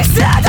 We stand